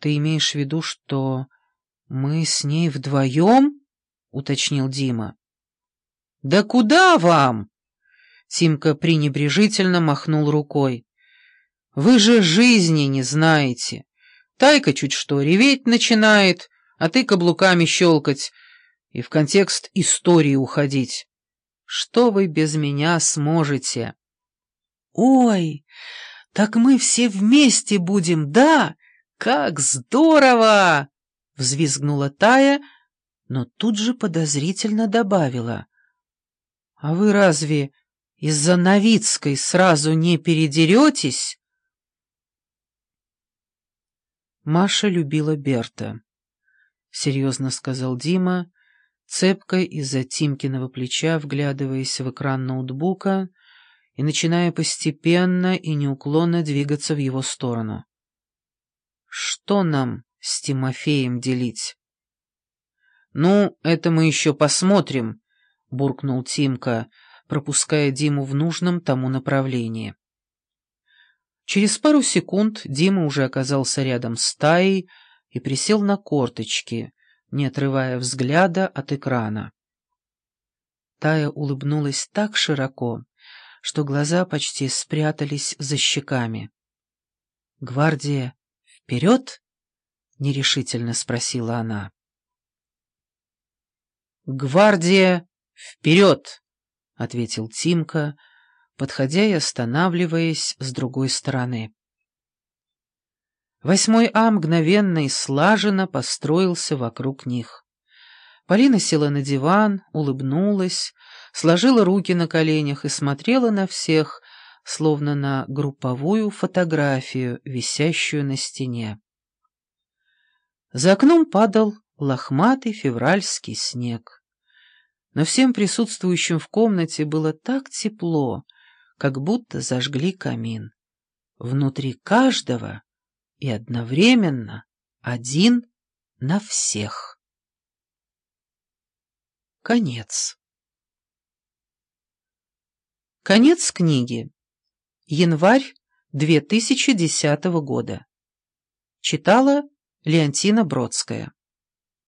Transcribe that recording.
Ты имеешь в виду, что мы с ней вдвоем? — уточнил Дима. «Да куда вам?» Тимка пренебрежительно махнул рукой. «Вы же жизни не знаете. Тайка чуть что реветь начинает, а ты каблуками щелкать и в контекст истории уходить. Что вы без меня сможете?» «Ой, так мы все вместе будем, да? Как здорово!» — взвизгнула Тая, но тут же подозрительно добавила. «А вы разве из-за Новицкой сразу не передеретесь?» Маша любила Берта, — серьезно сказал Дима, цепко из-за Тимкиного плеча вглядываясь в экран ноутбука и начиная постепенно и неуклонно двигаться в его сторону. «Что нам с Тимофеем делить?» «Ну, это мы еще посмотрим», — буркнул Тимка, пропуская Диму в нужном тому направлении. Через пару секунд Дима уже оказался рядом с Таей и присел на корточки, не отрывая взгляда от экрана. Тая улыбнулась так широко, что глаза почти спрятались за щеками. «Гвардия, вперед?» — нерешительно спросила она. «Гвардия, вперед!» — ответил Тимка, подходя и останавливаясь с другой стороны. Восьмой А мгновенно и слаженно построился вокруг них. Полина села на диван, улыбнулась, сложила руки на коленях и смотрела на всех, словно на групповую фотографию, висящую на стене. За окном падал лохматый февральский снег но всем присутствующим в комнате было так тепло, как будто зажгли камин. Внутри каждого и одновременно один на всех. Конец. Конец книги. Январь 2010 года. Читала Леонтина Бродская.